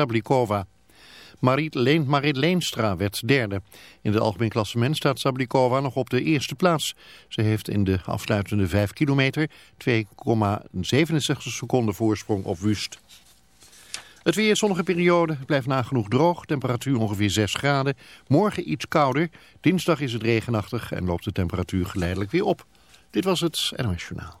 Sablikova. Marit, Marit Leenstra werd derde. In het algemeen klassement staat Sablikova nog op de eerste plaats. Ze heeft in de afsluitende 5 kilometer 2,67 seconden voorsprong op Wust. Het weer zonnige periode blijft nagenoeg droog. Temperatuur ongeveer 6 graden. Morgen iets kouder. Dinsdag is het regenachtig en loopt de temperatuur geleidelijk weer op. Dit was het NOS Journaal.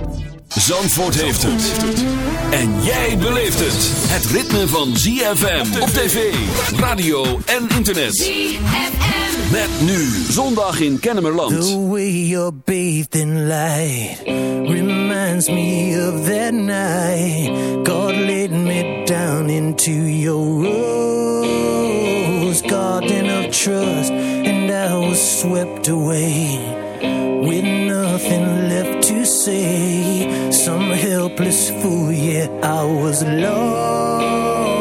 Zandvoort heeft het. En jij beleeft het. Het ritme van ZFM op tv, radio en internet. ZFM. Met nu zondag in Kennemerland. The way you're bathed in light reminds me of that night. God laid me down into your rose garden of trust. And I was swept away with nothing left to say. Some helpless fool, yeah, I was lost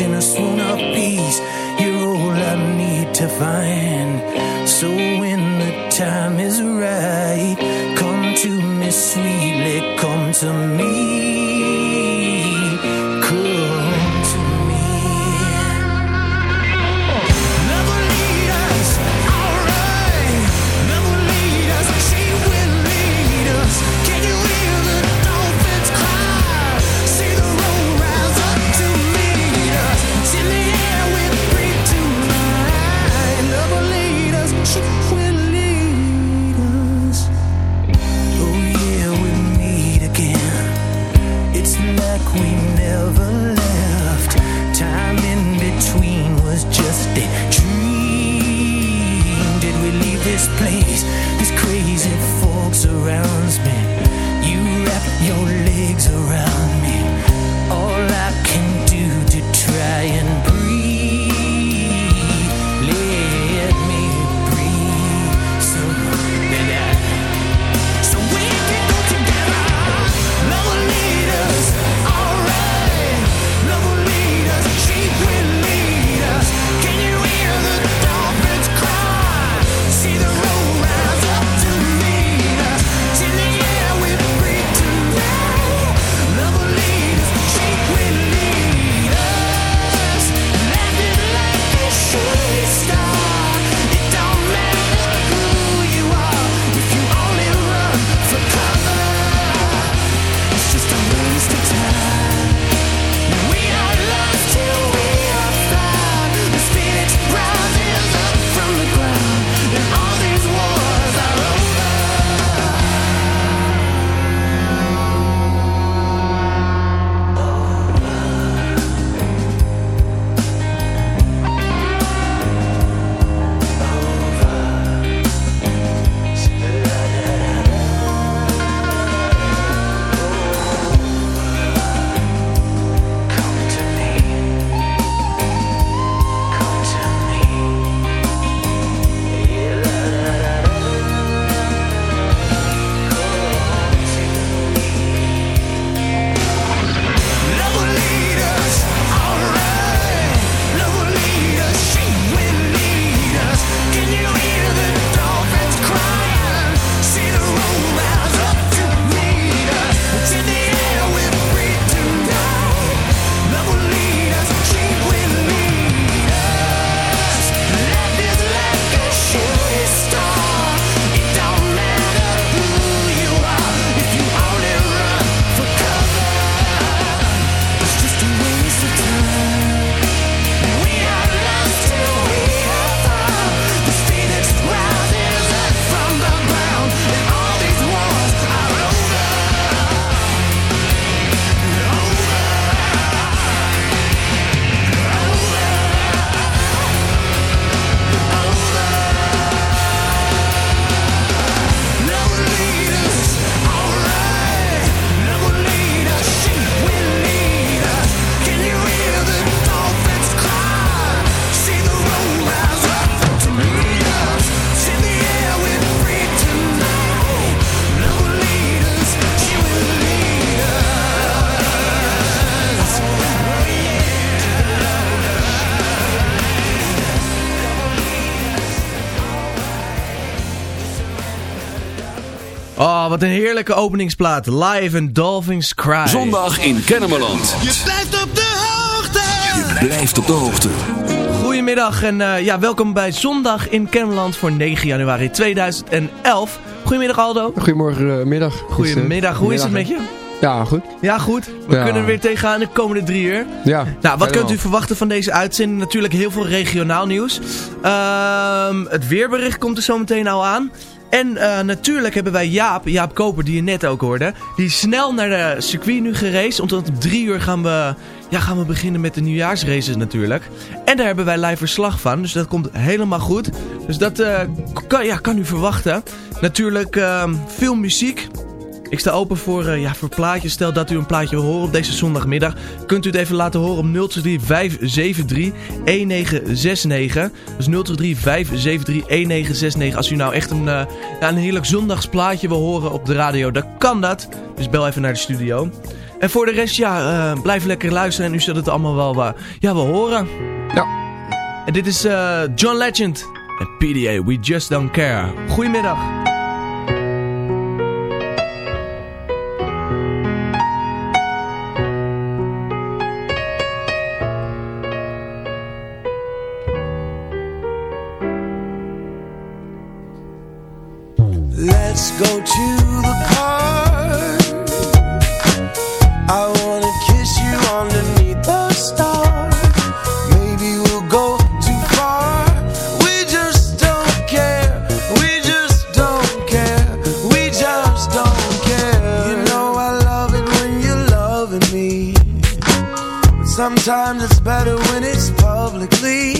in a swoon of peace. You're all I need to find. So when the time is right, come to me sweetly, come to me. Wat een heerlijke openingsplaat. Live en Dolphins Cry. Zondag in Kennemerland. Je blijft op de hoogte. Je blijft op de hoogte. Goedemiddag en uh, ja, welkom bij Zondag in Kennemerland voor 9 januari 2011. Goedemiddag Aldo. Goedemorgenmiddag. Goedemiddag, hoe is het met je? Ja, goed. Ja, goed. We Ja. kunnen er weer tegenaan de komende drie uur. Ja. Nou, wat kunt u verwachten van deze uitzending? Natuurlijk heel veel regionaal nieuws. Ehm, het weerbericht komt er zo meteen al aan. En eh, natuurlijk hebben wij Jaap, Jaap Koper, die je net ook hoorde. Die is snel naar de circuit nu gereisd. Omdat om drie uur gaan we, ja, gaan we beginnen met de nieuwjaarsraces natuurlijk. En daar hebben wij live verslag van. Dus dat komt helemaal goed. Dus dat eh, kan, ja, kan u verwachten. Natuurlijk ehm, veel muziek. Ik sta open voor, eh, ja, voor plaatjes. Stel dat u een plaatje wil horen op deze zondagmiddag. Kunt u het even laten horen op 023 573 1969. Dus 023 573 1969. Als u nou echt een, eh, ja, een heerlijk zondagsplaatje wil horen op de radio, dan kan dat. Dus bel even naar de studio. En voor de rest, ja, eh, blijf lekker luisteren. En u zult het allemaal wel, eh, ja, wel horen. Ja. En dit is John Legend en PDA, We Just Don't Care. Goedemiddag. Sometimes it's better when it's publicly.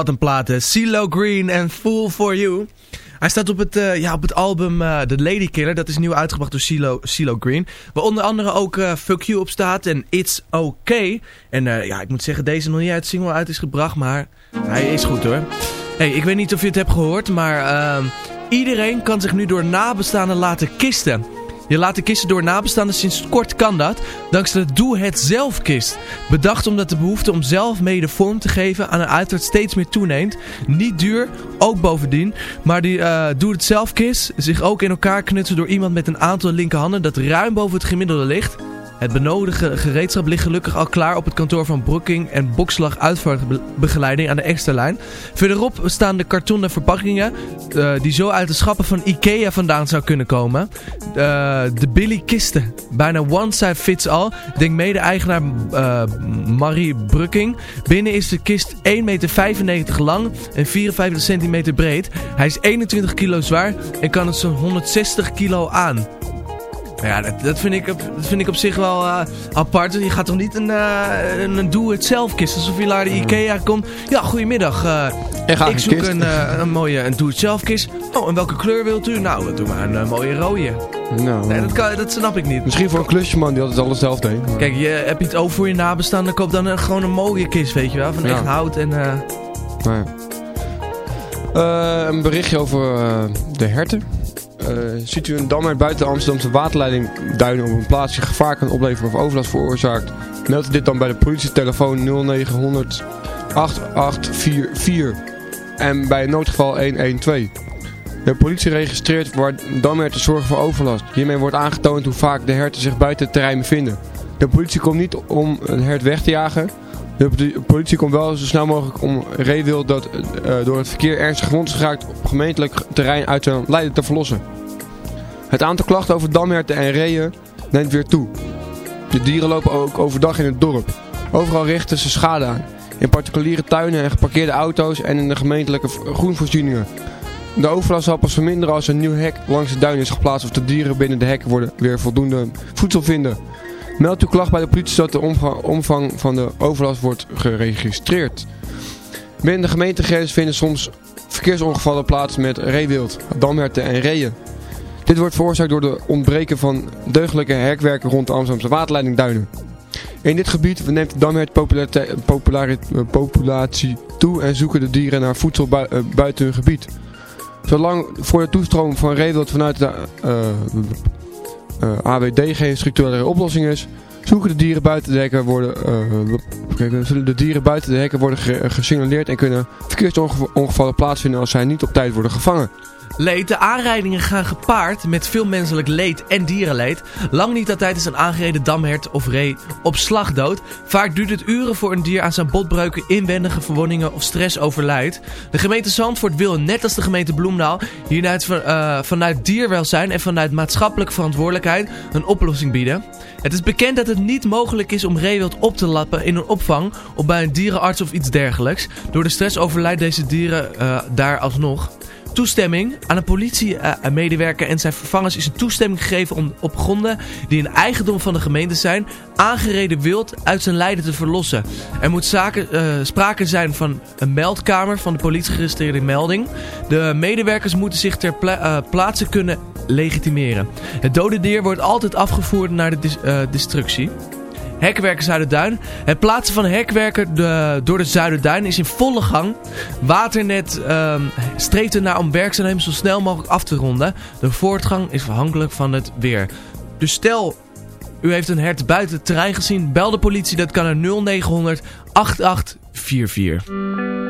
Wat een plaat, hè. CeeLo Green en Fool For You. Hij staat op het, eh, ja, op het album eh The Lady Killer. Dat is nieuw uitgebracht door CeeLo, CeeLo Green. Waar onder andere ook eh, Fuck You op staat en It's Okay. En ja, ik moet zeggen, deze nog niet uit single uit is gebracht, maar hij is goed hoor. Hey, ik weet niet of je het hebt gehoord, maar ehm, iedereen kan zich nu door nabestaanden laten kisten. Je laat de kisten door nabestaanden sinds kort kan dat, dankzij de Doe Het Zelf kist. Bedacht omdat de behoefte om zelf mede vorm te geven aan een uitvaart steeds meer toeneemt. Niet duur, ook bovendien. Maar die eh Doe Het Zelf kist zich ook in elkaar knutsen door iemand met een aantal linkerhanden dat ruim boven het gemiddelde ligt. Het benodigde gereedschap ligt gelukkig al klaar op het kantoor van Brooking en Bokslag Uitvaartbegeleiding aan de Exterlijn. Verderop staan de kartonnen verpakkingen eh, die zo uit de schappen van Ikea vandaan zou kunnen komen. Eh, de Billy Kisten. Bijna one size fits all. Denk mede-eigenaar eh, Marie Brukking. Binnen is de kist 1,95 meter lang en 54 centimeter breed. Hij is 21 kilo zwaar en kan het zo'n 160 kilo aan. Ja, dat, dat, vind ik op, dat vind ik op zich wel eh, apart. Je gaat toch niet een, eh, een, doe-het-zelf kist. Alsof je naar de Ikea komt. Ja, goedemiddag. ga ik zoek kist. een, een mooie een doe-het-zelf kist. Oh, en welke kleur wilt u? Nou, doe maar een mooie rode. Nou, Nee, dat, kan, dat snap ik niet. Misschien voor een klusjeman die altijd alles zelf deed. maar- Kijk, je, heb je het over voor je nabestaanden, koop dan een, gewoon een mooie kist, weet je wel. Van Ja. echt hout en... ja. Een berichtje over de herten. Eh, ziet u een dammer buiten de Amsterdamse waterleiding duinen op een plaats die gevaar kan opleveren of overlast veroorzaakt? Meld dit dan bij de politietelefoon 0900 8844 en bij noodgeval 112. De politie registreert waar damherten zorgen voor overlast. Hiermee wordt aangetoond hoe vaak de herten zich buiten het terrein bevinden. De politie komt niet om een hert weg te jagen. De poli- politie komt wel zo snel mogelijk om reewild dat eh, door het verkeer ernstig gewond is geraakt op gemeentelijk terrein uit zijn Leiden te verlossen. Het aantal klachten over damherten en reeën neemt weer toe. De dieren lopen ook overdag in het dorp. Overal richten ze schade aan. In particuliere tuinen en geparkeerde auto's en in de gemeentelijke groenvoorzieningen. De overlast zal pas verminderen als een nieuw hek langs de duin is geplaatst of de dieren binnen de hek worden weer voldoende voedsel vinden. Meld uw klacht bij de politie zodat de omvang, van de overlast wordt geregistreerd. Binnen de gemeentegrens vinden soms verkeersongevallen plaats met reewild, damherten en reeën. Dit wordt veroorzaakt door de ontbreken van deugdelijke hekwerken rond de Amsterdamse waterleiding Duinen. In dit gebied neemt de damhert eh, populatie toe en zoeken de dieren naar voedsel eh, buiten hun gebied. Zolang voor de toestroom van reewild vanuit de eh, eh, AWD geen structurele oplossing is, zoeken de dieren buiten de hekken worden, eh, zullen de dieren buiten de hekken worden ge- gesignaleerd en kunnen verkeersongevallen plaatsvinden als zij niet op tijd worden gevangen. Leed. De aanrijdingen gaan gepaard met veel menselijk leed en dierenleed. Lang niet altijd is een aangereden damhert of ree op slag dood. Vaak duurt het uren voor een dier aan zijn botbreuken, inwendige verwondingen of stress overlijdt. De gemeente Zandvoort wil, net als de gemeente Bloemendaal, hieruit eh, vanuit dierwelzijn en vanuit maatschappelijke verantwoordelijkheid een oplossing bieden. Het is bekend dat het niet mogelijk is om reewild op te lappen in een opvang of bij een dierenarts of iets dergelijks. Door de stress overlijdt deze dieren eh, daar alsnog. Toestemming. Aan een politiemedewerker en zijn vervangers is een toestemming gegeven om op gronden die in eigendom van de gemeente zijn, aangereden wild uit zijn lijden te verlossen. Er moet zaken, eh, sprake zijn van een meldkamer van de politiegeregistreerde melding. De medewerkers moeten zich ter eh, plaatse kunnen legitimeren. Het dode dier wordt altijd afgevoerd naar de destructie. Hekwerken Zuiderduin. Het plaatsen van hekwerken door de Zuiderduin is in volle gang. Waternet um, streeft ernaar om werkzaamheden zo snel mogelijk af te ronden. De voortgang is afhankelijk van het weer. Dus stel, u heeft een hert buiten het terrein gezien. Bel de politie, dat kan er 0900 8844.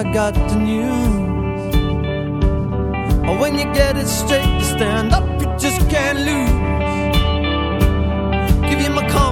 I got the news. Oh, when you get it straight, you stand up, you just can't lose. Give you my confidence,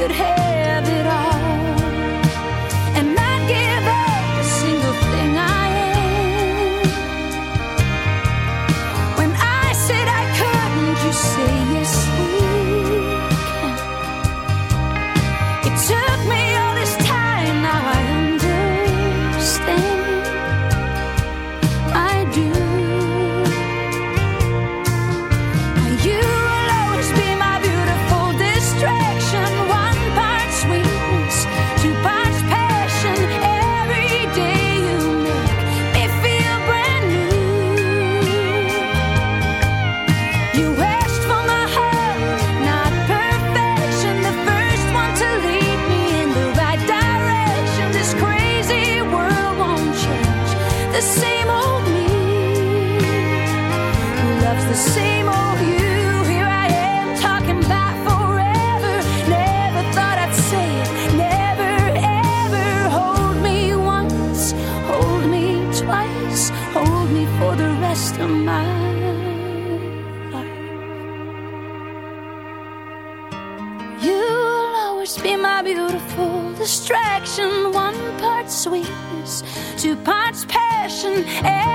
could have to parts passion.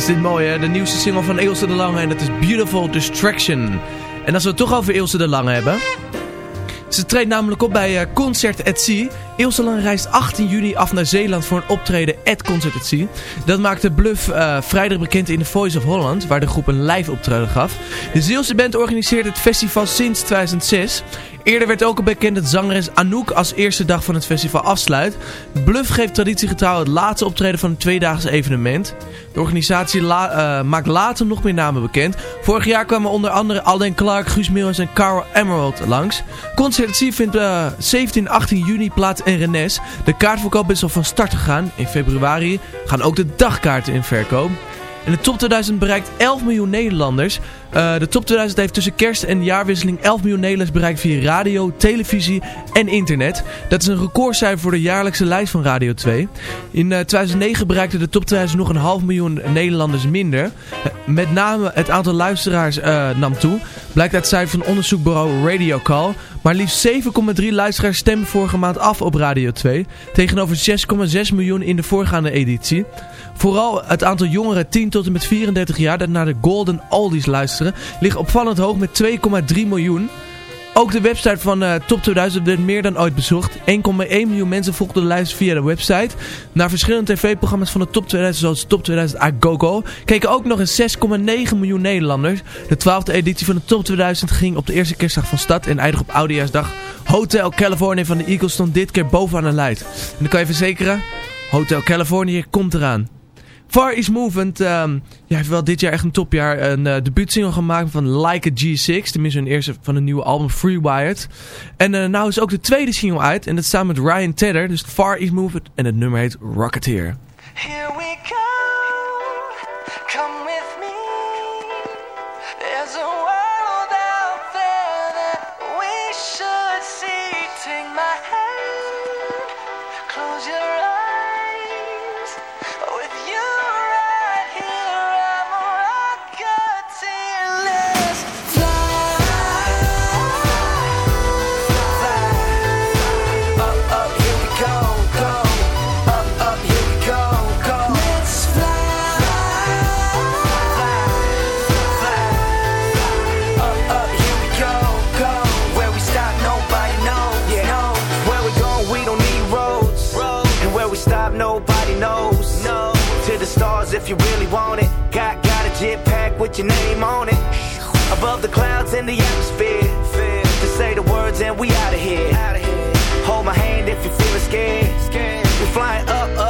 Is dit mooi hè? De nieuwste single van Ilse de Lange en dat is Beautiful Distraction. En als we het toch over Ilse de Lange hebben... Ze treedt namelijk op bij eh, Concert at Sea. Ilse Lange reist 18 juni af naar Zeeland voor een optreden at Concert. Dat maakte Bluff eh, vrijdag bekend in The Voice of Holland, waar de groep een live optreden gaf. De Zeelse band organiseert het festival sinds 2006. Eerder werd ook al bekend dat zangeres Anouk als eerste dag van het festival afsluit. Bluff geeft traditiegetrouw het laatste optreden van het tweedaagse evenement. De organisatie eh, maakt later nog meer namen bekend. Vorig jaar kwamen onder andere Alden Clark, Guus Meeuwis en Carl Emerald langs. Concert vindt eh 17 en 18 juni plaats in Rennes. De kaartverkoop is al van start gegaan. In februari gaan ook de dagkaarten in verkoop. En de top 2000 bereikt 11 miljoen Nederlanders. Eh, de top 2000 heeft tussen kerst en jaarwisseling 11 miljoen Nederlanders bereikt via radio, televisie en internet. Dat is een recordcijfer voor de jaarlijkse lijst van Radio 2. In eh, 2009 bereikte de top 2000 nog een half miljoen Nederlanders minder. Eh, met name het aantal luisteraars eh, nam toe. Blijkt uit cijfer van onderzoekbureau Radio Call. Maar liefst 7,3 luisteraars stemmen vorige maand af op Radio 2. Tegenover 6,6 miljoen in de voorgaande editie. Vooral het aantal jongeren 10 tot en met 34 jaar dat naar de Golden Oldies luisteren ligt opvallend hoog met 2,3 miljoen. Ook de website van eh, Top 2000 werd meer dan ooit bezocht. 1,1 miljoen mensen volgden de lijst via de website. Naar verschillende tv-programma's van de Top 2000 zoals Top 2000 A Go Go keken ook nog eens 6,9 miljoen Nederlanders. De 12e editie van de Top 2000 ging op de eerste kerstdag van stad en eindig op Oudejaarsdag. Hotel California van de Eagles stond dit keer bovenaan de lijst. En dan kan je verzekeren, Hotel California komt eraan. Far East Movement ja, heeft wel dit jaar echt een topjaar. Een uh, debuutsingle gemaakt van Like a G6. Tenminste een eerste van een nieuwe album Free Wired. En uh, nou is ook de tweede single uit. En dat staat met Ryan Tedder. Dus Far East Movement. En het nummer heet Rocketeer. Here we your name on it. Above the clouds in the atmosphere. To say the words and we out of here. Hold my hand if you're feeling scared. We're flying up, up,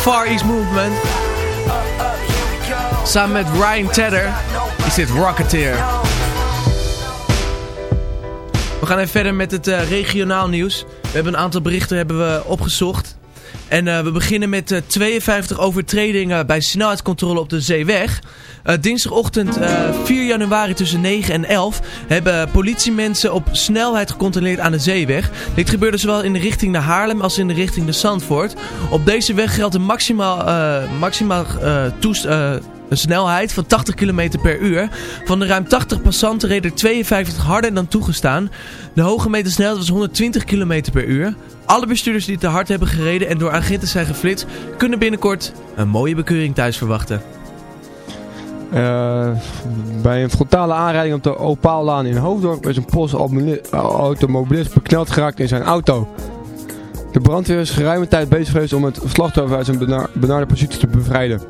Far East Movement. Samen met Ryan Tedder is dit Rocketeer. We gaan even verder met het eh, regionaal nieuws. We hebben een aantal berichten hebben we opgezocht. En eh, we beginnen met eh, 52 overtredingen bij snelheidscontrole op de zeeweg. Eh, dinsdagochtend eh, 4 januari tussen 9 en 11 hebben politiemensen op snelheid gecontroleerd aan de zeeweg. Dit gebeurde zowel in de richting naar Haarlem als in de richting naar Zandvoort. Op deze weg geldt een maximaal, eh, maximaal eh, toest- eh, een snelheid van 80 km per uur. Van de ruim 80 passanten reden er 52 harder dan toegestaan. De hoge meter snelheid was 120 km per uur. Alle bestuurders die te hard hebben gereden en door agenten zijn geflitst... kunnen binnenkort een mooie bekeuring thuis verwachten. Eh, bij een frontale aanrijding op de Opaallaan in Hoofddorp is een Poolse automobilist- automobilist bekneld geraakt in zijn auto. De brandweer is geruime tijd bezig geweest om het slachtoffer uit zijn bena- benarde positie te bevrijden.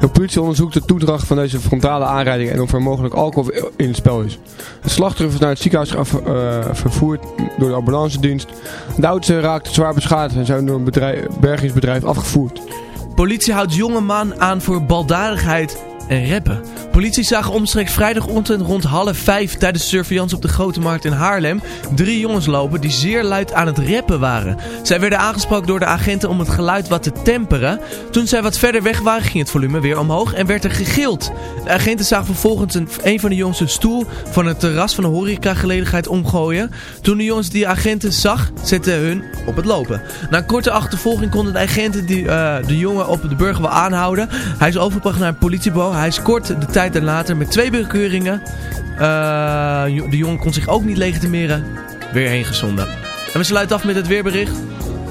De politie onderzoekt de toedracht van deze frontale aanrijding en of er mogelijk alcohol in het spel is. Het slachtoffer is naar het ziekenhuis eh, vervoerd door de ambulance dienst. De auto raakte zwaar beschadigd en zijn door een bedrijf, bergingsbedrijf afgevoerd. Politie houdt jonge man aan voor baldadigheid en rappen. Politie zag omstreeks vrijdagochtend rond half vijf tijdens de surveillance op de Grote Markt in Haarlem drie jongens lopen die zeer luid aan het rappen waren. Zij werden aangesproken door de agenten om het geluid wat te temperen. Toen zij wat verder weg waren ging het volume weer omhoog en werd er gegild. De agenten zagen vervolgens een, een van de jongens een stoel van het terras van de horecagelegenheid omgooien. Toen de jongens die agenten zag, zetten hun op het lopen. Na een korte achtervolging konden de agenten die, eh, de jongen op de burger wel aanhouden. Hij is overgebracht naar een politiebureau. Hij is kort de tijd daarlater met twee bekeuringen. eh, de jongen kon zich ook niet legitimeren. Weer heen gezonden. En we sluiten af met het weerbericht.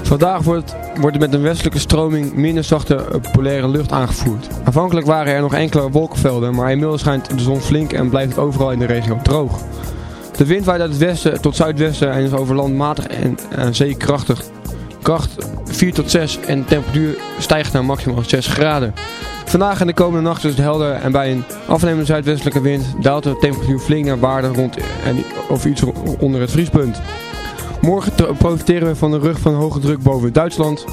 Vandaag wordt, wordt er met een westelijke stroming minder zachte eh, polaire lucht aangevoerd. Aanvankelijk waren er nog enkele wolkenvelden, maar inmiddels schijnt de zon flink en blijft het overal in de regio droog. De wind waait uit het westen tot zuidwesten en is over land matig en aan zee krachtig. Kracht 4 tot 6 en de temperatuur stijgt naar maximaal 6 graden. Vandaag en de komende nacht is het helder en bij een afnemende zuidwestelijke wind daalt de temperatuur flink naar waarde rond en, of iets onder het vriespunt. Morgen te- profiteren we van de rug van hoge druk boven Duitsland.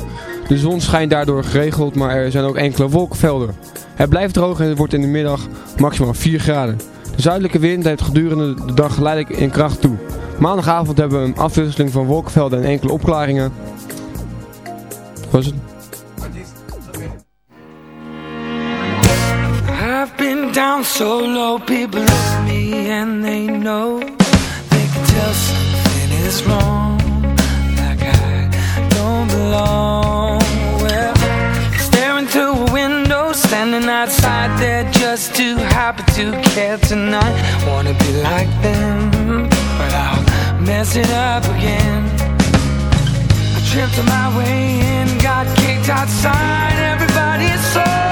De zon schijnt daardoor geregeld, maar er zijn ook enkele wolkenvelden. Het blijft droog en het wordt in de middag maximaal 4 graden. De zuidelijke wind neemt gedurende de dag geleidelijk in kracht toe. Maandagavond hebben we een afwisseling van wolkenvelden en enkele opklaringen. Was het? I've been down so low, people look at me and they know they can tell something is wrong, like I don't belong. Well, staring through a window, standing outside there just too happy to care tonight. Wanna be like them, but I'll mess it up again. Tripped my way in, got kicked outside. Everybody's so,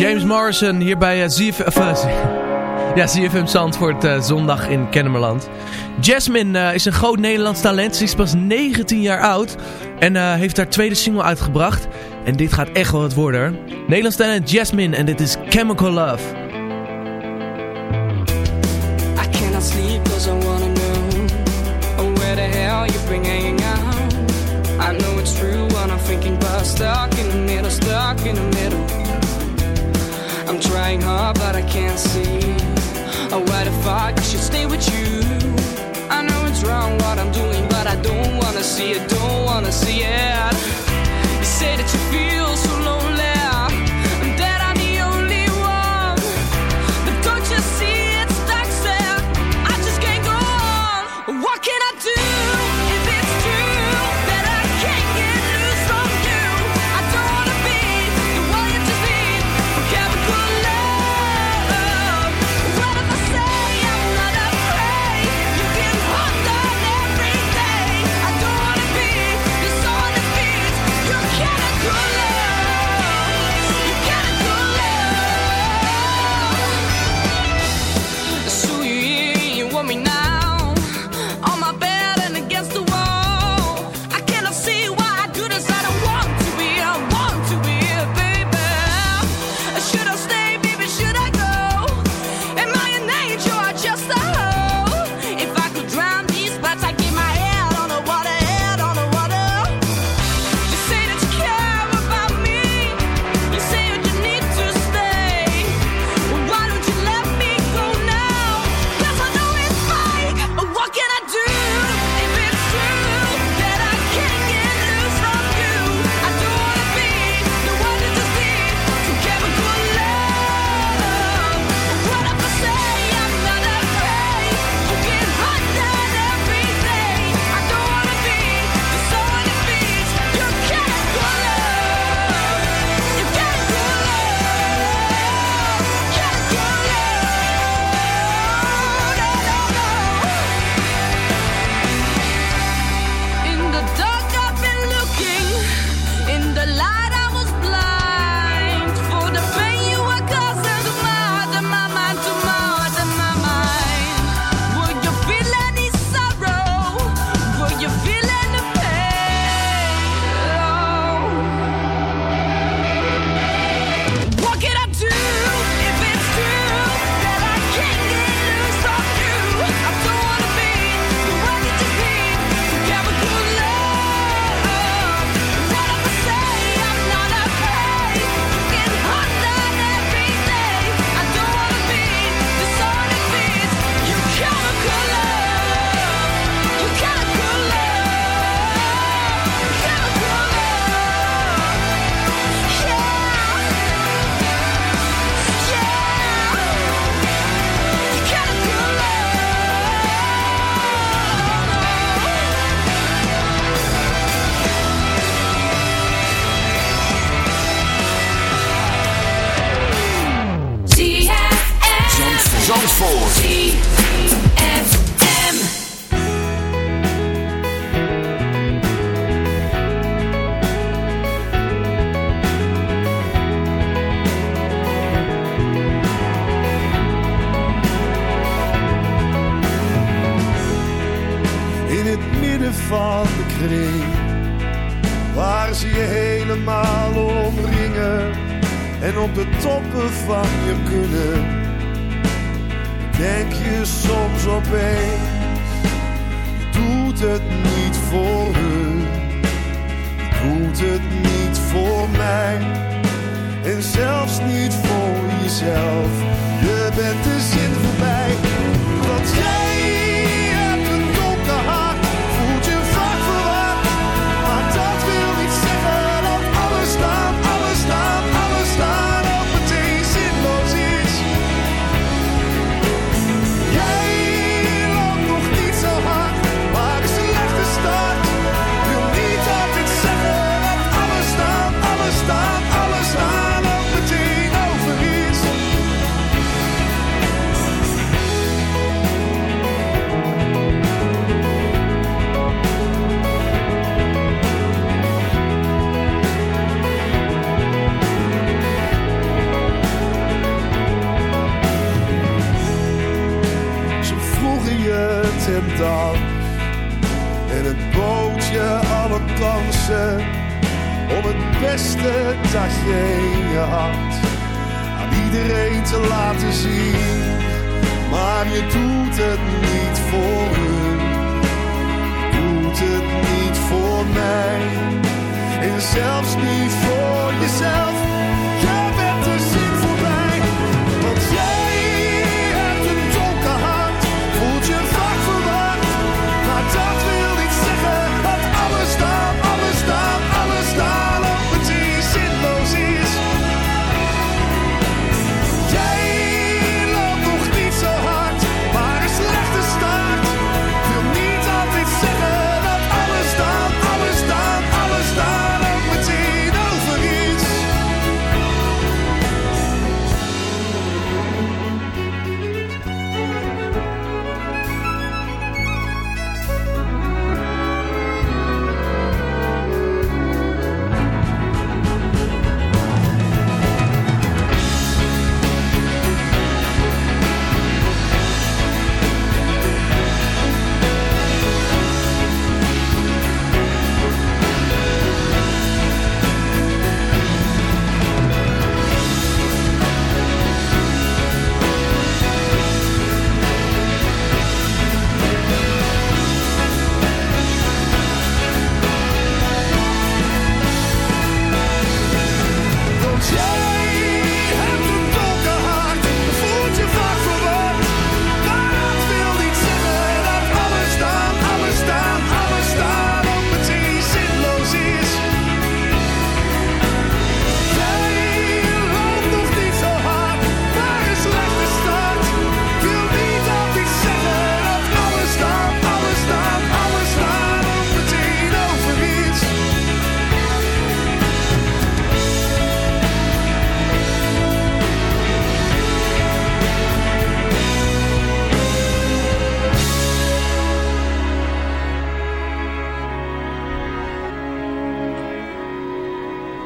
James Morrison hier bij eh, ZF, of, eh, ja, ZFM Zandvoort uh, zondag in Kennemerland. Jasmine is een groot Nederlands talent. Ze is pas 19 jaar oud en heeft haar tweede single uitgebracht. En dit gaat echt wel het worden. Nederlands talent Jasmine en dit is Chemical Love. I cannot sleep I know hell you I know it's true when I'm thinking about Stuck in the middle, stuck in the middle I'm trying hard, but I can't see. I would have I should stay with you. I know it's wrong what I'm doing, but I don't wanna see it, don't wanna see it. You say that you feel so lonely. en op de toppen van je kunnen. Denk je soms opeens, je doet het niet voor hun, je doet het niet voor mij en zelfs niet voor jezelf. Je bent de zin voorbij, Wat jij. Bootje alle kansen om het beste dat je in je had. Aan iedereen te laten zien, maar je doet het niet voor hun. Doet het niet voor mij en zelfs niet voor jezelf.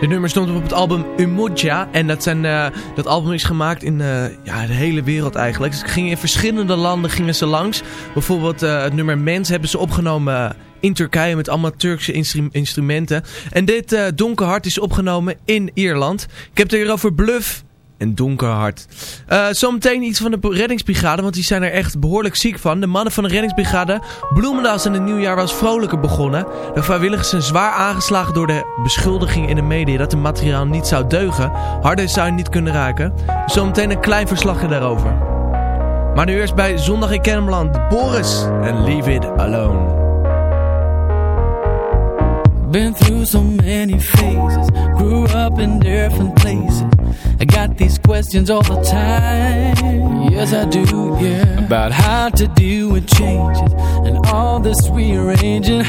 Dit nummer stond op het album Umoja. En dat, zijn, eh, dat album is gemaakt in eh, ja, de hele wereld eigenlijk. Ze gingen in verschillende landen gingen ze langs. Bijvoorbeeld eh, het nummer Mens hebben ze opgenomen in Turkije met allemaal Turkse instru- instrumenten. En dit Donker Hart is opgenomen in Ierland. Ik heb het hier over Bluff en Donker Hart. Eh, zometeen iets van de reddingsbrigade, want die zijn er echt behoorlijk ziek van. De mannen van de reddingsbrigade Bloemendaal in het nieuwjaar was vrolijker begonnen. De vrijwilligers zijn zwaar aangeslagen door de beschuldiging in de media dat het materiaal niet zou deugen. Harder zou je niet kunnen raken. Zometeen een klein verslagje daarover. Maar nu eerst bij Zondag in Kennemerland, Boris en Leave It Alone. Been through so many phases, grew up in different places. I got these questions all the time. Yes, I do, yeah. About how to deal with changes and all this rearranging.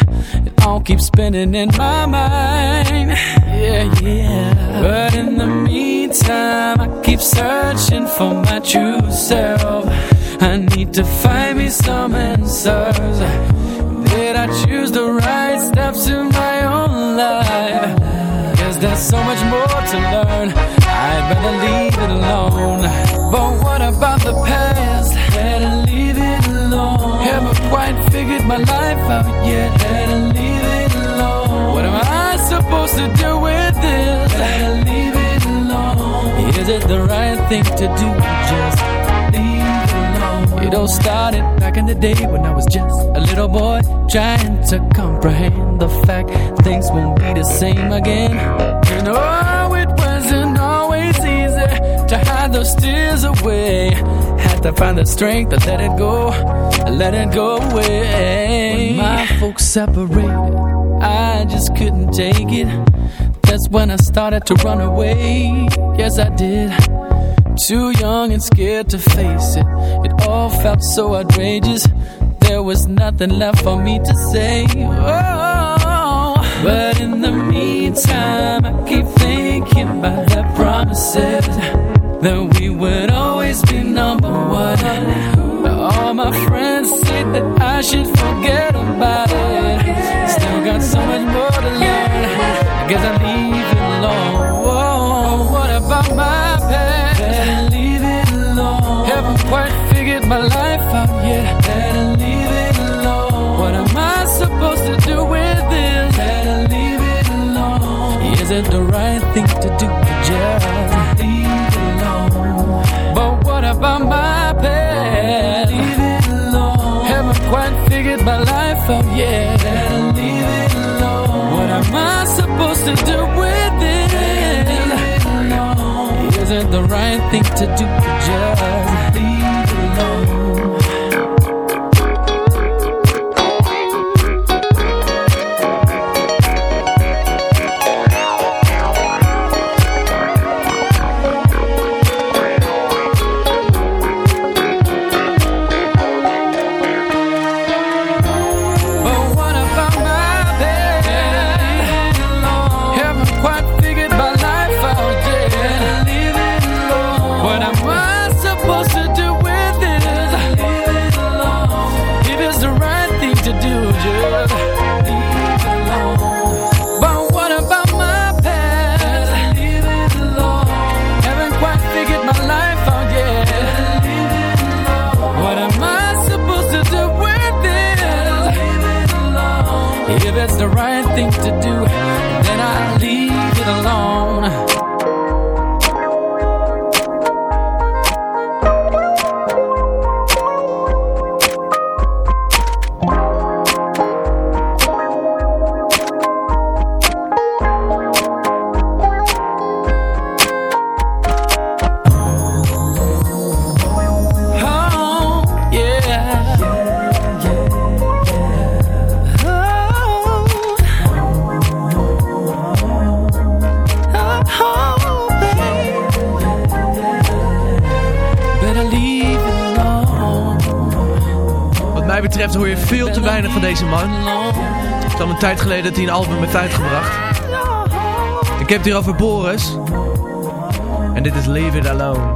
It all keeps spinning in my mind. Yeah, yeah. But in the meantime, I keep searching for my true self. I need to find me some answers. Did I choose the right steps in my life? Guess there's so much more to learn. I'd better leave it alone. But what about the past? Better leave it alone. Haven't quite figured my life out yet. Better leave it alone. What am I supposed to do with this? Better leave it alone. Is it the right thing to do? Just. It all started back in the day when I was just a little boy trying to comprehend the fact things won't be the same again. You know, it wasn't always easy to hide those tears away. Had to find the strength to let it go, let it go away. When my folks separated, I just couldn't take it. That's when I started to run away. Yes, I did. Too young and scared to face it. It all felt so outrageous. There was nothing left for me to say. Oh, but in the meantime, I keep thinking about the promises that we would always be number one. All my friends say that I should forget about it. Still got so much more to learn. I guess I leave it alone. my life out yet. Better leave it alone. What am I supposed to do with this? Better leave it alone. Is it the right thing to do? Just leave it alone. But what about my bed? Leave it alone. Haven't quite figured my life out yet. Better leave it alone. What am I supposed to do with this? Better leave it alone. Is it the right thing to do? Just veel te weinig van deze man. Het is al een tijd geleden dat hij een album heeft uitgebracht. Ik heb het hier over Boris. En dit is Leave It Alone.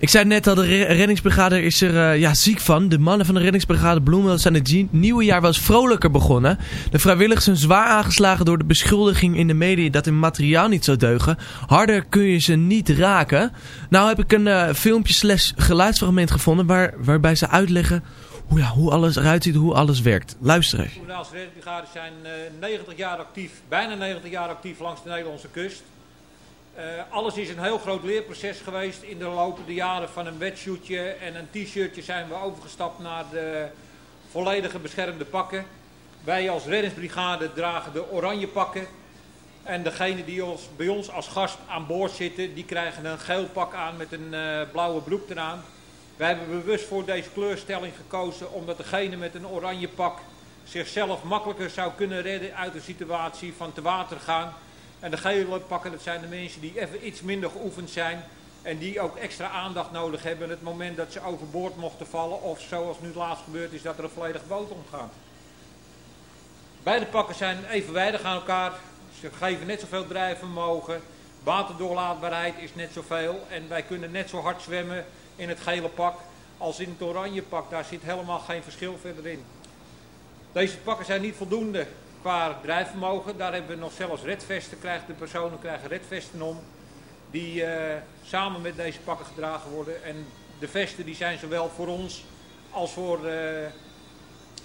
Ik zei net al, de re- reddingsbrigade is er eh, ja, ziek van. De mannen van de reddingsbrigade Bloemendaal zijn het nieuwe jaar wel eens vrolijker begonnen. De vrijwilligers zijn zwaar aangeslagen door de beschuldiging in de media dat hun materiaal niet zou deugen. Harder kun je ze niet raken. Nou heb ik een eh, filmpje slash geluidsfragment gevonden waar, waarbij ze uitleggen hoe, ja, hoe alles eruit ziet, hoe alles werkt. Luister even. Bloemendaalse reddingsbrigades zijn eh, 90 jaar actief, bijna 90 jaar actief langs de Nederlandse kust. Eh, alles is een heel groot leerproces geweest in de lopende jaren. Van een wetshootje en een t-shirtje zijn we overgestapt naar de volledige beschermde pakken. Wij als reddingsbrigade dragen de oranje pakken. En degene die ons, bij ons als gast aan boord zitten, die krijgen een geel pak aan met een eh, blauwe broek eraan. Wij hebben bewust voor deze kleurstelling gekozen omdat degene met een oranje pak zichzelf makkelijker zou kunnen redden uit een situatie van te water gaan. En de gele pakken, dat zijn de mensen die even iets minder geoefend zijn en die ook extra aandacht nodig hebben het moment dat ze overboord mochten vallen of zoals nu laatst gebeurd is dat er een volledige boot omgaat. Beide pakken zijn evenwijdig aan elkaar. Ze geven net zoveel drijfvermogen. Waterdoorlaatbaarheid is net zoveel. En wij kunnen net zo hard zwemmen in het gele pak als in het oranje pak. Daar zit helemaal geen verschil verder in. Deze pakken zijn niet voldoende qua drijfvermogen. Daar hebben we nog zelfs redvesten. Krijgen de personen krijgen redvesten om. Die eh, samen met deze pakken gedragen worden. En de vesten die zijn zowel voor ons als voor eh,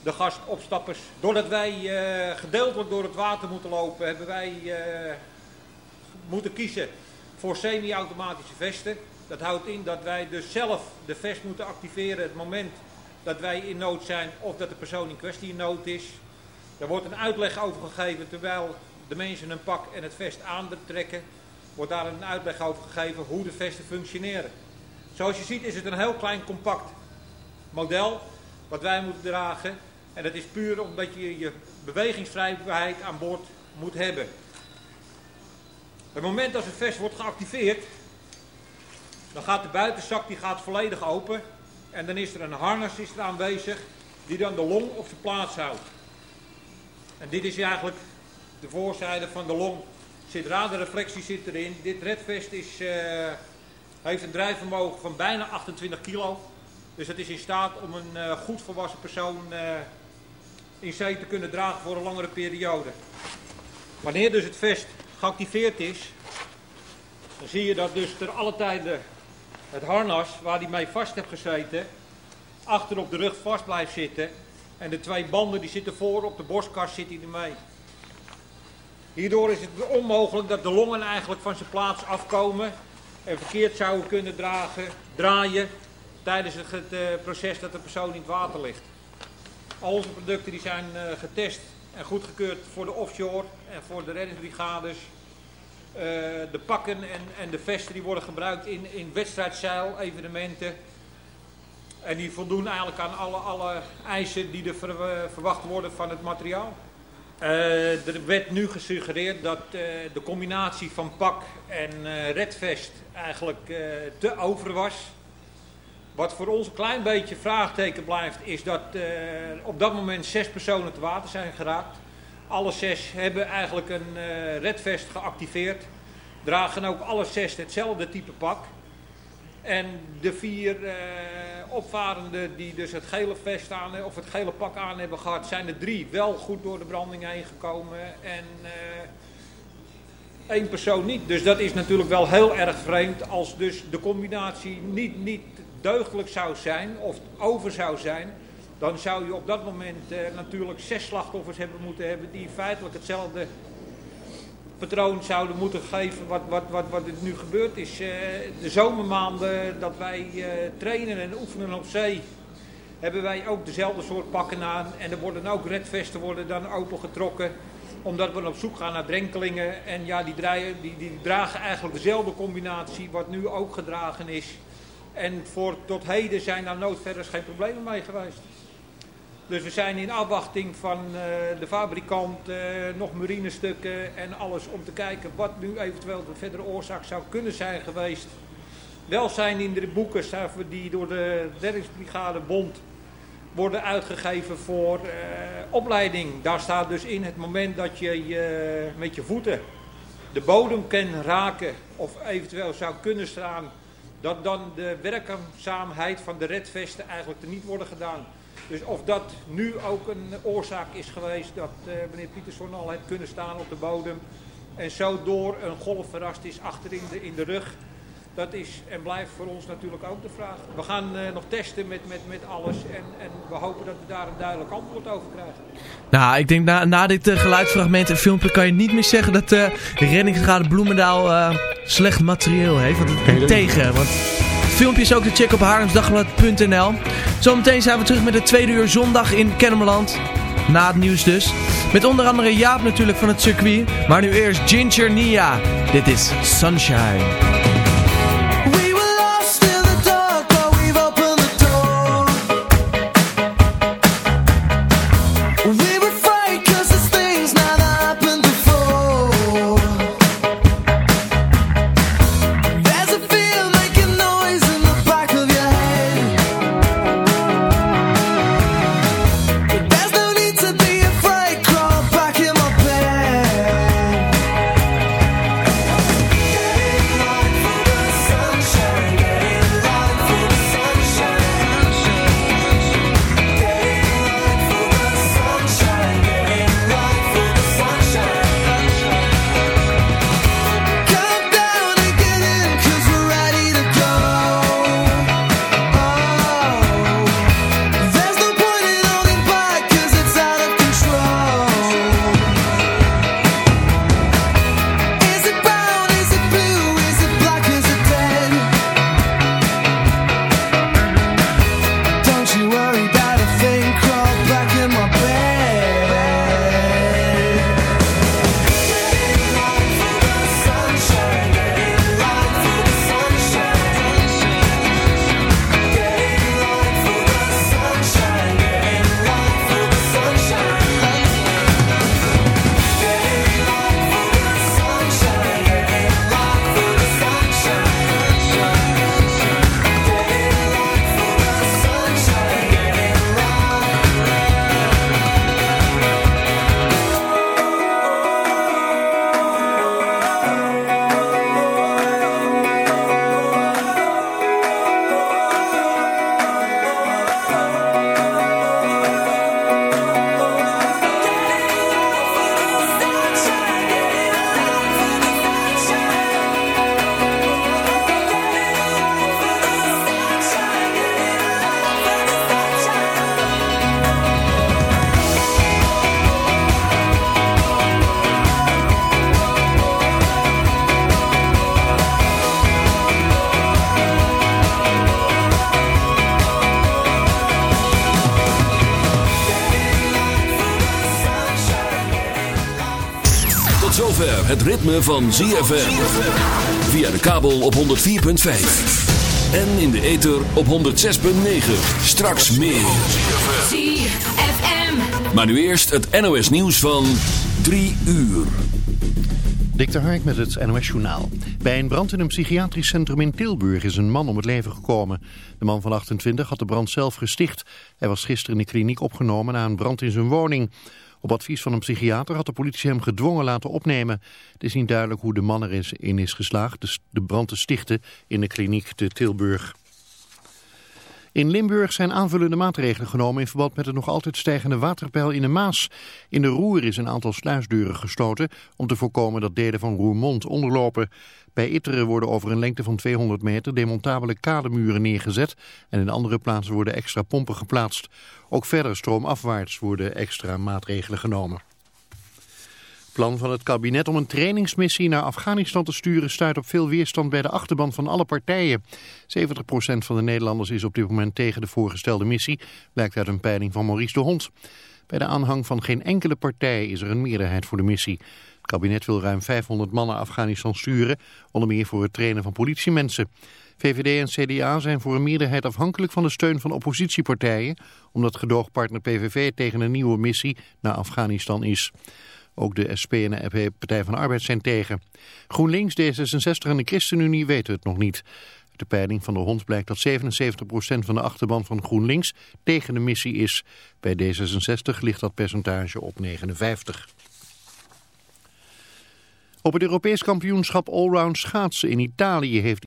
de gastopstappers. Doordat wij eh, gedeeltelijk door het water moeten lopen, hebben wij moeten kiezen voor semi-automatische vesten. Dat houdt in dat wij dus zelf de vest moeten activeren het moment dat wij in nood zijn of dat de persoon in kwestie in nood is. Er wordt een uitleg over gegeven terwijl de mensen hun pak en het vest aantrekken. Wordt daar een uitleg over gegeven hoe de vesten functioneren. Zoals je ziet is het een heel klein compact model wat wij moeten dragen. En dat is puur omdat je je bewegingsvrijheid aan boord moet hebben. Het moment dat het vest wordt geactiveerd, dan gaat de buitenzak die gaat volledig open. En dan is er een harnas is aanwezig die dan de long op zijn plaats houdt. En dit is eigenlijk de voorzijde van de long. Zit radarreflectie zit erin. Dit redvest is, eh, heeft een drijfvermogen van bijna 28 kilo. Dus het is in staat om een eh, goed volwassen persoon eh, in zee te kunnen dragen voor een langere periode. Wanneer dus het vest geactiveerd is, dan zie je dat dus ter alle tijden het harnas waar hij mee vast heeft gezeten, achter op de rug vast blijft zitten. En de twee banden die zitten voor op de borstkast zit hij ermee. Hierdoor is het onmogelijk dat de longen eigenlijk van zijn plaats afkomen en verkeerd zouden kunnen dragen, draaien tijdens het eh, proces dat de persoon in het water ligt. Al onze producten die zijn eh, getest en goedgekeurd voor de offshore en voor de reddingsbrigades. Eh, de pakken en, en de vesten die worden gebruikt in, in wedstrijdzeil, evenementen. En die voldoen eigenlijk aan alle, alle eisen die er ver- verwacht worden van het materiaal. Eh, er werd nu gesuggereerd dat eh, de combinatie van pak en eh, redvest eigenlijk te over was. Wat voor ons een klein beetje vraagteken blijft, is dat op dat moment zes personen te water zijn geraakt. Alle zes hebben eigenlijk een redvest geactiveerd. Dragen ook alle zes hetzelfde type pak. En de vier opvarenden die dus het gele vest aan of het gele pak aan hebben gehad, zijn er drie wel goed door de branding heen gekomen en eh, één persoon niet. Dus dat is natuurlijk wel heel erg vreemd als dus de combinatie niet, niet deugdelijk zou zijn of over zou zijn. Dan zou je op dat moment eh, natuurlijk zes slachtoffers hebben moeten hebben die feitelijk hetzelfde patroon zouden moeten geven wat, wat, wat, wat er nu gebeurd is. Eh, de zomermaanden dat wij eh, trainen en oefenen op zee, hebben wij ook dezelfde soort pakken aan. En er worden ook redvesten worden dan opengetrokken, omdat we op zoek gaan naar drenkelingen. En ja, die, draaien, die, die dragen eigenlijk dezelfde combinatie wat nu ook gedragen is. En voor tot heden zijn daar nooit verder geen problemen mee geweest. Dus we zijn in afwachting van eh, de fabrikant eh, nog marinestukken en alles om te kijken wat nu eventueel de verdere oorzaak zou kunnen zijn geweest. Wel zijn in de boeken die door de reddingsbrigade Bond worden uitgegeven voor eh, opleiding. Daar staat dus in het moment dat je, je met je voeten de bodem kan raken of eventueel zou kunnen staan, dat dan de werkzaamheid van de redvesten eigenlijk er niet worden gedaan. Dus of dat nu ook een oorzaak is geweest dat eh, meneer Pietersson al heeft kunnen staan op de bodem en zo door een golf verrast is achterin de, in de rug. Dat is en blijft voor ons natuurlijk ook de vraag. We gaan eh, nog testen met, met, met alles en, en we hopen dat we daar een duidelijk antwoord over krijgen. Nou, ik denk na, na dit eh, geluidsfragment en filmpje kan je niet meer zeggen dat eh, de reddingsbrigade Bloemendaal eh, slecht materieel heeft. Want het tegen. Want het filmpje is ook te checken op haarlemsdagblad.nl. Zometeen zijn we terug met het tweede uur zondag in Kennemerland. Na het nieuws dus. Met onder andere Jaap natuurlijk van het circuit. Maar nu eerst Ginger Nia. Dit is Sunshine. Zover het ritme van ZFM. Via de kabel op 104.5. En in de ether op 106.9. Straks meer. ZFM. Maar nu eerst het NOS nieuws van 3 uur. Dik de Hark met het NOS Journaal. Bij een brand in een psychiatrisch centrum in Tilburg is een man om het leven gekomen. De man van 28 had de brand zelf gesticht. Hij was gisteren in de kliniek opgenomen na een brand in zijn woning. Op advies van een psychiater had de politie hem gedwongen laten opnemen. Het is niet duidelijk hoe de man erin is geslaagd de brand te stichten in de kliniek te Tilburg. In Limburg zijn aanvullende maatregelen genomen in verband met het nog altijd stijgende waterpeil in de Maas. In de Roer is een aantal sluisdeuren gestoten om te voorkomen dat delen van Roermond onderlopen. Bij Itteren worden over een lengte van 200 meter demontabele kademuren neergezet en in andere plaatsen worden extra pompen geplaatst. Ook verder stroomafwaarts worden extra maatregelen genomen. Plan van het kabinet om een trainingsmissie naar Afghanistan te sturen stuit op veel weerstand bij de achterban van alle partijen. 70% van de Nederlanders is op dit moment tegen de voorgestelde missie, blijkt uit een peiling van Maurice de Hond. Bij de aanhang van geen enkele partij is er een meerderheid voor de missie. Het kabinet wil ruim 500 man naar Afghanistan sturen, onder meer voor het trainen van politiemensen. VVD en CDA zijn voor een meerderheid afhankelijk van de steun van oppositiepartijen, omdat gedoogpartner PVV tegen een nieuwe missie naar Afghanistan is. Ook de SP en de Partij van de Arbeid zijn tegen. GroenLinks, D66 en de ChristenUnie weten het nog niet. Uit de peiling van de Hond blijkt dat 77% van de achterban van GroenLinks tegen de missie is. Bij D66 ligt dat percentage op 59. Op het Europees kampioenschap Allround schaatsen in Italië heeft